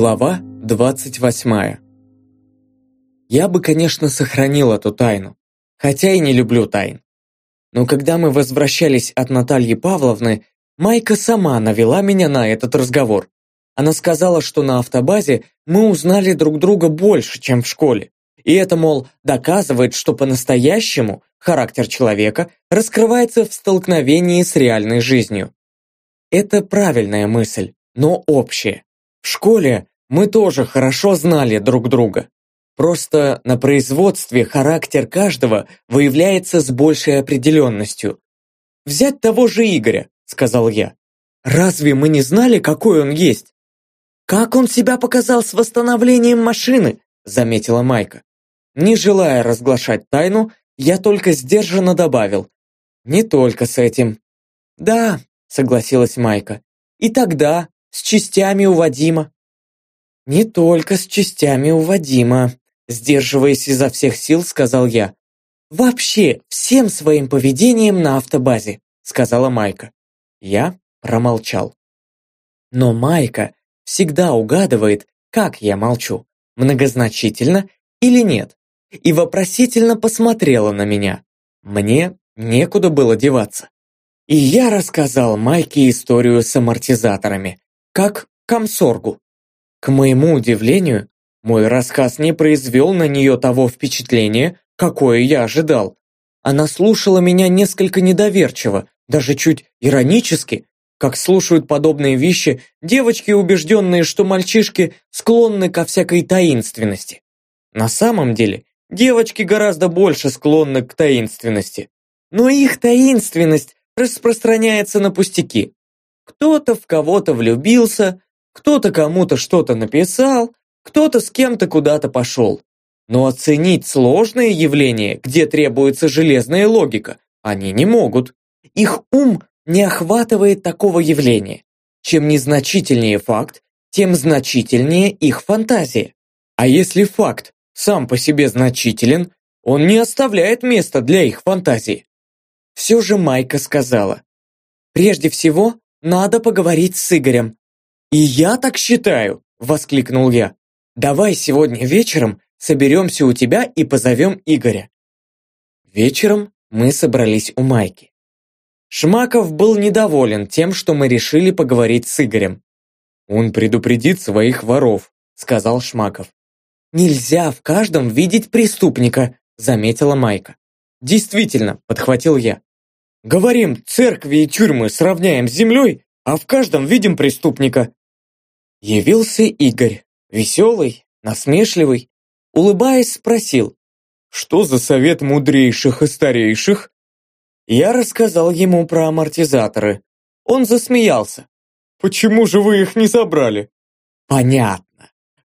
Глава 28 Я бы, конечно, сохранил эту тайну, хотя и не люблю тайн. Но когда мы возвращались от Натальи Павловны, Майка сама навела меня на этот разговор. Она сказала, что на автобазе мы узнали друг друга больше, чем в школе. И это, мол, доказывает, что по-настоящему характер человека раскрывается в столкновении с реальной жизнью. Это правильная мысль, но общая. В школе мы тоже хорошо знали друг друга. Просто на производстве характер каждого выявляется с большей определенностью. «Взять того же Игоря», — сказал я. «Разве мы не знали, какой он есть?» «Как он себя показал с восстановлением машины?» — заметила Майка. Не желая разглашать тайну, я только сдержанно добавил. «Не только с этим». «Да», — согласилась Майка. «И тогда, с частями у Вадима». «Не только с частями у Вадима», — сдерживаясь изо всех сил, сказал я. «Вообще, всем своим поведением на автобазе», — сказала Майка. Я промолчал. Но Майка всегда угадывает, как я молчу, многозначительно или нет и вопросительно посмотрела на меня. Мне некуда было деваться. И я рассказал Майке историю с амортизаторами, как комсоргу. К моему удивлению, мой рассказ не произвел на нее того впечатления, какое я ожидал. Она слушала меня несколько недоверчиво, даже чуть иронически, как слушают подобные вещи девочки, убежденные, что мальчишки склонны ко всякой таинственности. На самом деле, Девочки гораздо больше склонны к таинственности. Но их таинственность распространяется на пустяки. Кто-то в кого-то влюбился, кто-то кому-то что-то написал, кто-то с кем-то куда-то пошел. Но оценить сложное явление, где требуется железная логика, они не могут. Их ум не охватывает такого явления. Чем незначительнее факт, тем значительнее их фантазия. А если факт сам по себе значителен, он не оставляет места для их фантазии. Все же Майка сказала, «Прежде всего, надо поговорить с Игорем». «И я так считаю», — воскликнул я. «Давай сегодня вечером соберемся у тебя и позовем Игоря». Вечером мы собрались у Майки. Шмаков был недоволен тем, что мы решили поговорить с Игорем. «Он предупредит своих воров», — сказал Шмаков. «Нельзя в каждом видеть преступника», заметила Майка. «Действительно», подхватил я. «Говорим, церкви и тюрьмы сравняем с землей, а в каждом видим преступника». Явился Игорь, веселый, насмешливый, улыбаясь, спросил, «Что за совет мудрейших и старейших?» Я рассказал ему про амортизаторы. Он засмеялся. «Почему же вы их не забрали?» «Понятно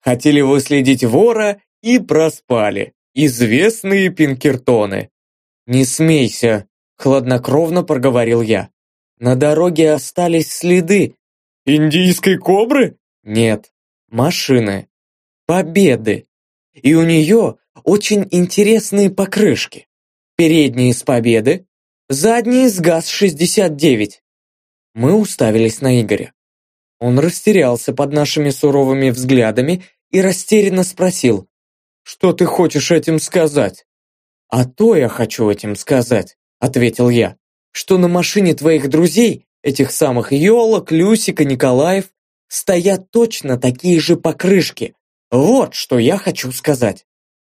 хотели выследить вора и проспали. Известные пинкертоны. «Не смейся», — хладнокровно проговорил я. «На дороге остались следы». «Индийской кобры?» «Нет, машины. Победы. И у нее очень интересные покрышки. Передние с Победы, задние с ГАЗ-69». Мы уставились на Игоря. Он растерялся под нашими суровыми взглядами и растерянно спросил, «Что ты хочешь этим сказать?» «А то я хочу этим сказать», — ответил я, «что на машине твоих друзей, этих самых Йолок, Люсика, Николаев, стоят точно такие же покрышки. Вот что я хочу сказать».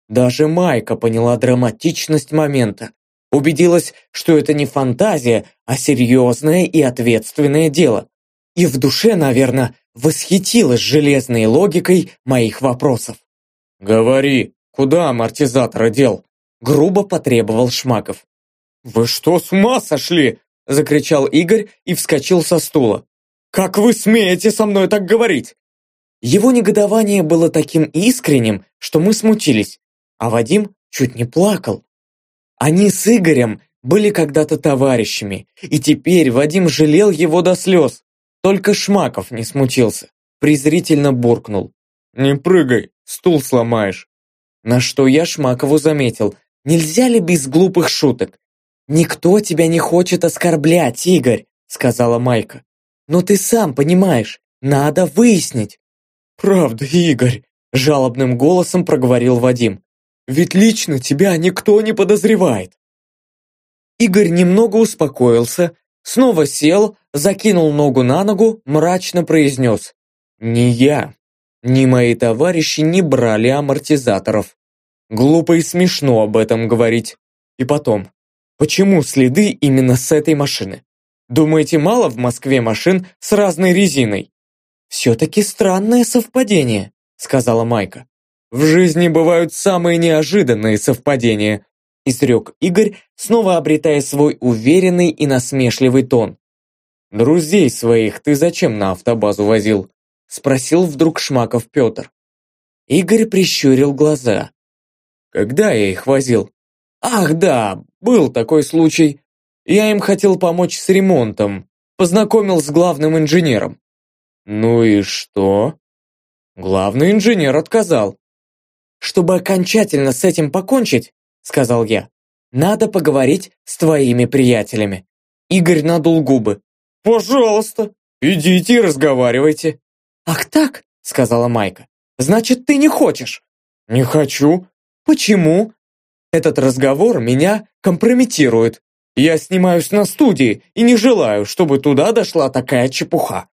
Даже Майка поняла драматичность момента. Убедилась, что это не фантазия, а серьезное и ответственное дело. И в душе, наверное, восхитилась железной логикой моих вопросов. «Говори, куда амортизатор дел?» грубо потребовал Шмаков. «Вы что, с ума сошли?» закричал Игорь и вскочил со стула. «Как вы смеете со мной так говорить?» Его негодование было таким искренним, что мы смутились, а Вадим чуть не плакал. Они с Игорем были когда-то товарищами, и теперь Вадим жалел его до слез. Только Шмаков не смутился, презрительно буркнул. «Не прыгай, стул сломаешь». На что я Шмакову заметил, нельзя ли без глупых шуток? «Никто тебя не хочет оскорблять, Игорь», сказала Майка. «Но ты сам понимаешь, надо выяснить». «Правда, Игорь», – жалобным голосом проговорил Вадим. «Ведь лично тебя никто не подозревает». Игорь немного успокоился, снова сел, закинул ногу на ногу, мрачно произнес. «Не я, ни мои товарищи не брали амортизаторов. Глупо и смешно об этом говорить. И потом, почему следы именно с этой машины? Думаете, мало в Москве машин с разной резиной? Все-таки странное совпадение, сказала Майка. В жизни бывают самые неожиданные совпадения, изрек Игорь, снова обретая свой уверенный и насмешливый тон. «Друзей своих ты зачем на автобазу возил?» Спросил вдруг Шмаков Петр. Игорь прищурил глаза. Когда я их возил? Ах, да, был такой случай. Я им хотел помочь с ремонтом. Познакомил с главным инженером. Ну и что? Главный инженер отказал. Чтобы окончательно с этим покончить, сказал я, надо поговорить с твоими приятелями. Игорь надул губы. Пожалуйста, идите и разговаривайте. «Ах так?» — сказала Майка. «Значит, ты не хочешь?» «Не хочу». «Почему?» «Этот разговор меня компрометирует. Я снимаюсь на студии и не желаю, чтобы туда дошла такая чепуха».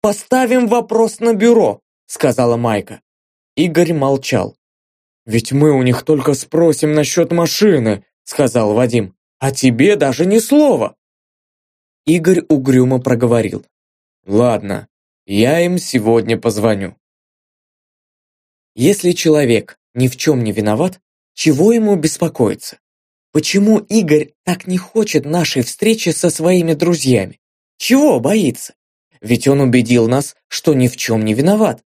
«Поставим вопрос на бюро», — сказала Майка. Игорь молчал. «Ведь мы у них только спросим насчет машины», — сказал Вадим. «А тебе даже ни слова». Игорь угрюмо проговорил. «Ладно, я им сегодня позвоню. Если человек ни в чем не виноват, чего ему беспокоиться? Почему Игорь так не хочет нашей встречи со своими друзьями? Чего боится? Ведь он убедил нас, что ни в чем не виноват.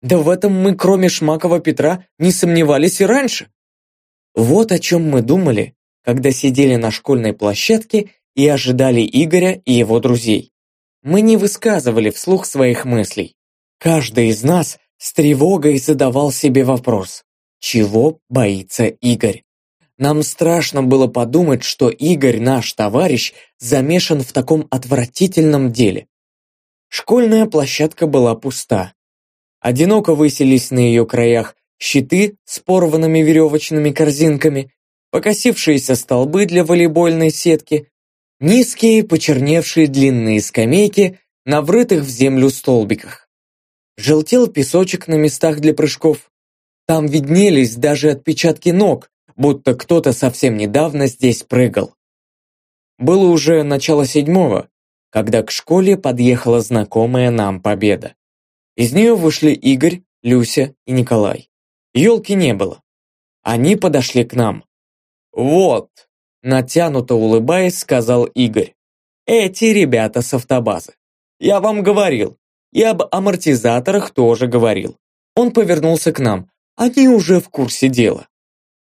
Да в этом мы, кроме Шмакова Петра, не сомневались и раньше. Вот о чем мы думали, когда сидели на школьной площадке и ожидали Игоря и его друзей. Мы не высказывали вслух своих мыслей. Каждый из нас с тревогой задавал себе вопрос, чего боится Игорь? Нам страшно было подумать, что Игорь, наш товарищ, замешан в таком отвратительном деле. Школьная площадка была пуста. Одиноко высились на ее краях щиты с порванными веревочными корзинками, покосившиеся столбы для волейбольной сетки, Низкие, почерневшие длинные скамейки на врытых в землю столбиках. Желтел песочек на местах для прыжков. Там виднелись даже отпечатки ног, будто кто-то совсем недавно здесь прыгал. Было уже начало седьмого, когда к школе подъехала знакомая нам победа. Из нее вышли Игорь, Люся и Николай. Елки не было. Они подошли к нам. «Вот», Натянуто улыбаясь, сказал Игорь. Эти ребята с автобазы. Я вам говорил. И об амортизаторах тоже говорил. Он повернулся к нам. Они уже в курсе дела.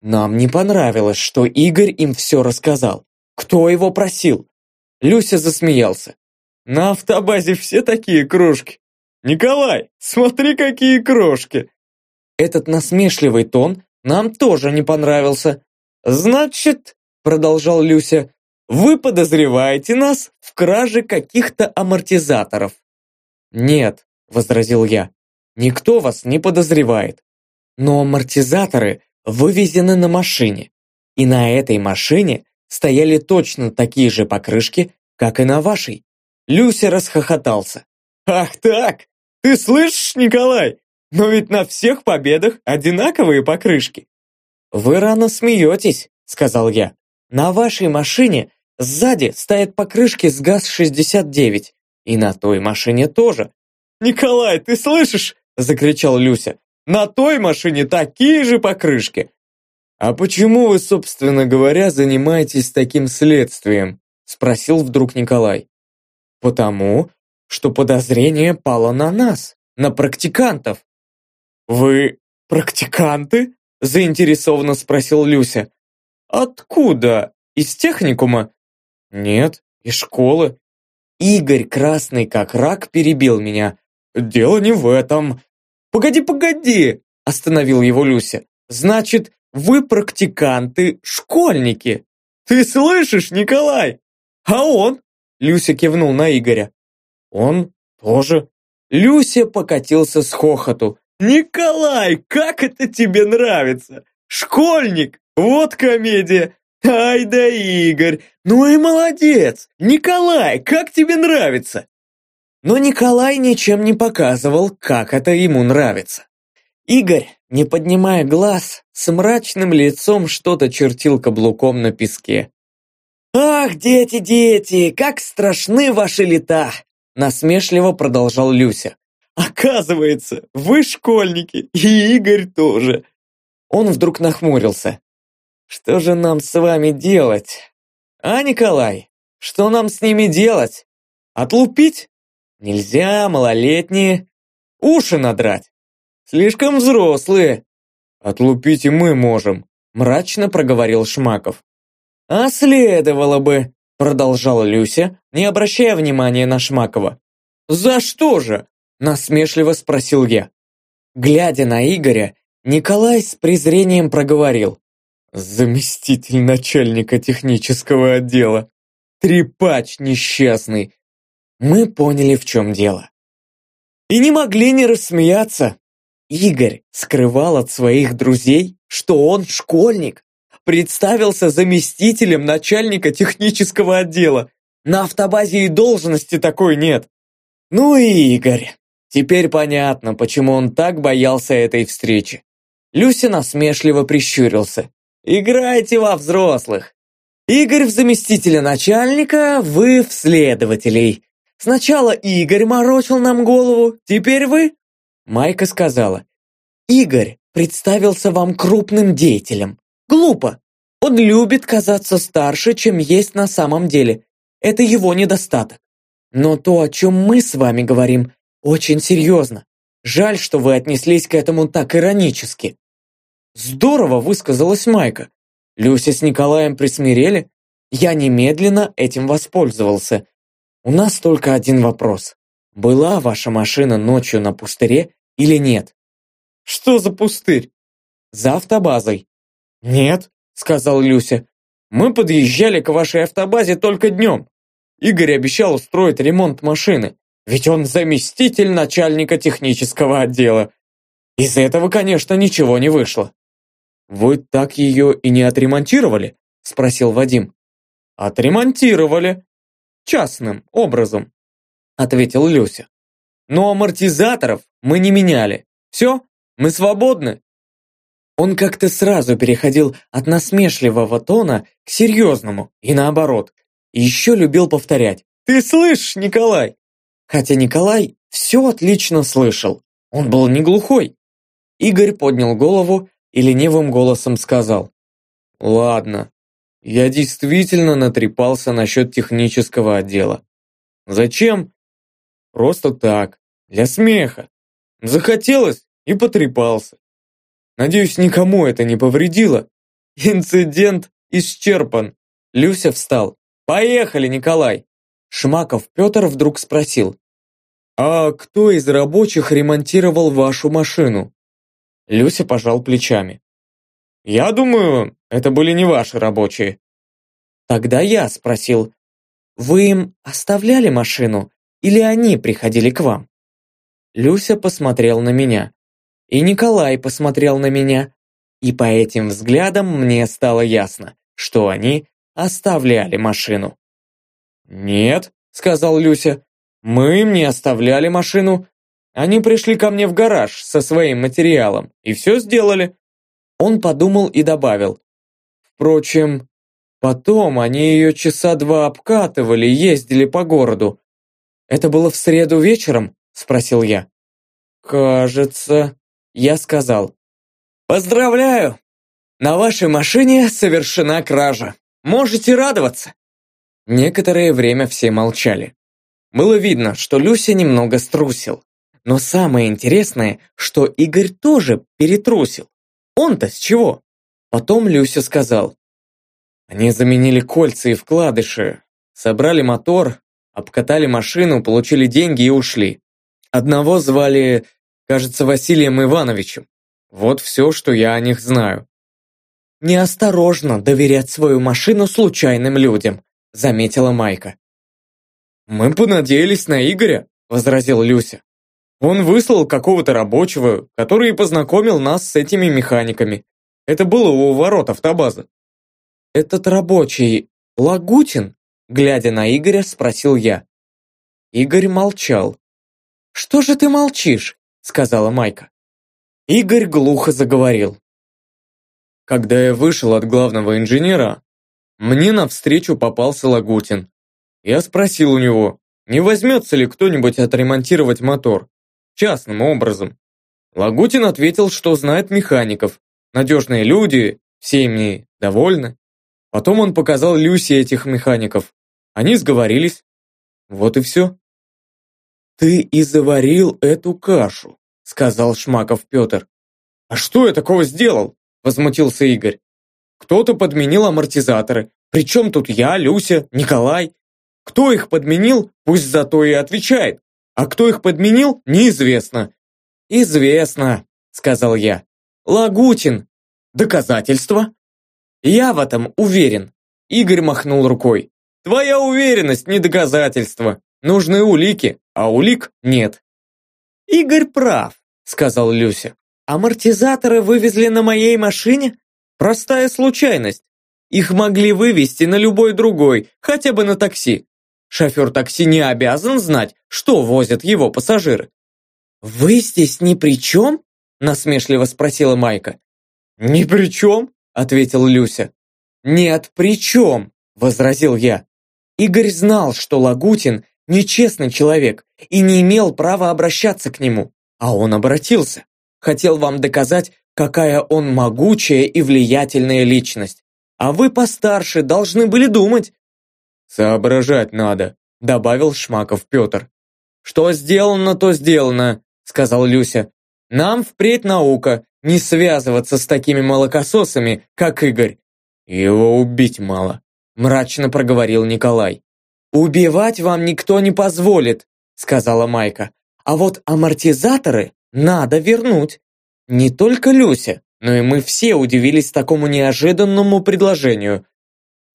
Нам не понравилось, что Игорь им все рассказал. Кто его просил? Люся засмеялся. На автобазе все такие крошки. Николай, смотри, какие крошки. Этот насмешливый тон нам тоже не понравился. Значит, продолжал Люся, вы подозреваете нас в краже каких-то амортизаторов. Нет, возразил я, никто вас не подозревает. Но амортизаторы вывезены на машине, и на этой машине стояли точно такие же покрышки, как и на вашей. Люся расхохотался. «Ах так! Ты слышишь, Николай? Но ведь на всех победах одинаковые покрышки!» «Вы рано смеетесь», — сказал я. На вашей машине сзади стоят покрышки с ГАЗ-69. И на той машине тоже. «Николай, ты слышишь?» – закричал Люся. «На той машине такие же покрышки!» «А почему вы, собственно говоря, занимаетесь таким следствием?» – спросил вдруг Николай. «Потому, что подозрение пало на нас, на практикантов». «Вы практиканты?» – заинтересованно спросил Люся. «Откуда? Из техникума?» «Нет, из школы». Игорь, красный как рак, перебил меня. «Дело не в этом». «Погоди, погоди!» – остановил его Люся. «Значит, вы практиканты, школьники. Ты слышишь, Николай? А он?» Люся кивнул на Игоря. «Он тоже». Люся покатился с хохоту. «Николай, как это тебе нравится? Школьник, вот комедия. Ай да Игорь, ну и молодец. Николай, как тебе нравится?» Но Николай ничем не показывал, как это ему нравится. Игорь, не поднимая глаз, с мрачным лицом что-то чертил каблуком на песке. «Ах, дети, дети, как страшны ваши лета!» Насмешливо продолжал Люся. «Оказывается, вы школьники, и Игорь тоже!» Он вдруг нахмурился. «Что же нам с вами делать? А, Николай, что нам с ними делать? Отлупить? Нельзя, малолетние. Уши надрать. Слишком взрослые. Отлупить и мы можем, мрачно проговорил Шмаков. А следовало бы, продолжала Люся, не обращая внимания на Шмакова. За что же? насмешливо спросил я. Глядя на Игоря, Николай с презрением проговорил. Заместитель начальника технического отдела. Трепач несчастный. Мы поняли, в чем дело. И не могли не рассмеяться. Игорь скрывал от своих друзей, что он школьник. Представился заместителем начальника технического отдела. На автобазе и должности такой нет. Ну и Игорь. Теперь понятно, почему он так боялся этой встречи. Люся насмешливо прищурился. «Играйте во взрослых. Игорь в заместителя начальника, вы в следователей. Сначала Игорь морочил нам голову, теперь вы?» Майка сказала. «Игорь представился вам крупным деятелем. Глупо. Он любит казаться старше, чем есть на самом деле. Это его недостаток. Но то, о чем мы с вами говорим, очень серьезно. Жаль, что вы отнеслись к этому так иронически». Здорово высказалась Майка. Люся с Николаем присмирели. Я немедленно этим воспользовался. У нас только один вопрос. Была ваша машина ночью на пустыре или нет? Что за пустырь? За автобазой. Нет, сказал Люся. Мы подъезжали к вашей автобазе только днем. Игорь обещал устроить ремонт машины, ведь он заместитель начальника технического отдела. Из этого, конечно, ничего не вышло. «Вы так ее и не отремонтировали?» – спросил Вадим. «Отремонтировали», частным образом», — ответил Люся. «Но амортизаторов мы не меняли. Все, мы свободны». Он как-то сразу переходил от насмешливого тона к серьезному и наоборот. Еще любил повторять «Ты слышишь, Николай?» Хотя Николай все отлично слышал. Он был не глухой. Игорь поднял голову и ленивым голосом сказал «Ладно, я действительно натрепался насчет технического отдела. Зачем? Просто так, для смеха. Захотелось и потрепался. Надеюсь, никому это не повредило. Инцидент исчерпан. Люся встал. Поехали, Николай. Шмаков Петр вдруг спросил. «А кто из рабочих ремонтировал вашу машину?» Люся пожал плечами. «Я думаю, это были не ваши рабочие». Тогда я спросил, «Вы им оставляли машину или они приходили к вам?» Люся посмотрел на меня. И Николай посмотрел на меня. И по этим взглядам мне стало ясно, что они оставляли машину. «Нет», — сказал Люся, — «мы им не оставляли машину. Они пришли ко мне в гараж со своим материалом и все сделали». Он подумал и добавил, Впрочем, потом они ее часа два обкатывали, ездили по городу. Это было в среду вечером? Спросил я. Кажется, я сказал. Поздравляю! На вашей машине совершена кража. Можете радоваться. Некоторое время все молчали. Было видно, что Люся немного струсил. Но самое интересное, что Игорь тоже перетрусил. Он-то с чего? Потом Люся сказал. Они заменили кольца и вкладыши, собрали мотор, обкатали машину, получили деньги и ушли. Одного звали, кажется, Василием Ивановичем. Вот все, что я о них знаю. «Неосторожно доверять свою машину случайным людям», заметила Майка. «Мы понадеялись на Игоря», возразил Люся. Он выслал какого-то рабочего, который познакомил нас с этими механиками. Это было у ворот автобазы. Этот рабочий Лагутин? Глядя на Игоря, спросил я. Игорь молчал. «Что же ты молчишь?» сказала Майка. Игорь глухо заговорил. Когда я вышел от главного инженера, мне навстречу попался Лагутин. Я спросил у него, не возьмется ли кто-нибудь отремонтировать мотор, частным образом. Лагутин ответил, что знает механиков, надежные люди, все ими довольны. Потом он показал Люси этих механиков. Они сговорились. Вот и все. «Ты и заварил эту кашу», — сказал Шмаков Петр. «А что я такого сделал?» — возмутился Игорь. «Кто-то подменил амортизаторы. Причем тут я, Люся, Николай? Кто их подменил, пусть зато и отвечает. А кто их подменил, неизвестно». «Известно», — сказал я. «Лагутин. Доказательства?» «Я в этом уверен», — Игорь махнул рукой. «Твоя уверенность не доказательство. Нужны улики, а улик нет. «Игорь прав», — сказал Люся. «Амортизаторы вывезли на моей машине? Простая случайность. Их могли вывести на любой другой, хотя бы на такси. Шофер такси не обязан знать, что возят его пассажиры». «Вы здесь ни при чем?» – насмешливо спросила Майка. «Ни при чем?» – ответил Люся. «Нет, при чем?» – возразил я. Игорь знал, что Лагутин нечестный человек и не имел права обращаться к нему. А он обратился. Хотел вам доказать, какая он могучая и влиятельная личность. А вы постарше должны были думать. Соображать надо, добавил Шмаков Петр. Что сделано, то сделано, сказал Люся. Нам впредь наука не связываться с такими молокососами, как Игорь. Его убить мало, мрачно проговорил Николай. «Убивать вам никто не позволит», — сказала Майка. «А вот амортизаторы надо вернуть. Не только Люся, но и мы все удивились такому неожиданному предложению».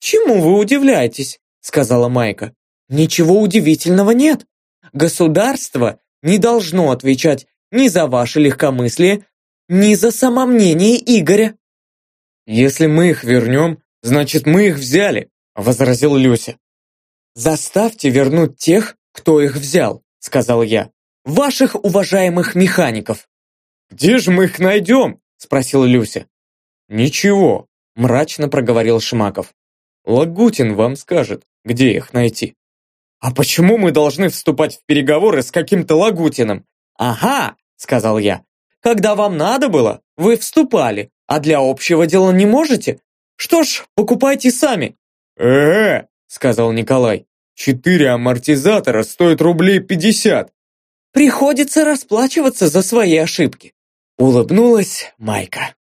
«Чему вы удивляетесь?» — сказала Майка. «Ничего удивительного нет. Государство не должно отвечать ни за ваше легкомыслие, ни за самомнение Игоря». «Если мы их вернем, значит, мы их взяли», — возразил Люся. «Заставьте вернуть тех, кто их взял», — сказал я. «Ваших уважаемых механиков». «Где же мы их найдем?» — спросил Люся. «Ничего», — мрачно проговорил Шмаков. «Лагутин вам скажет, где их найти». «А почему мы должны вступать в переговоры с каким-то Лагутиным?» «Ага», — сказал я. «Когда вам надо было, вы вступали, а для общего дела не можете? Что ж, покупайте сами». «Э-э», сказал Николай. «Четыре амортизатора стоят рублей пятьдесят». «Приходится расплачиваться за свои ошибки», улыбнулась Майка.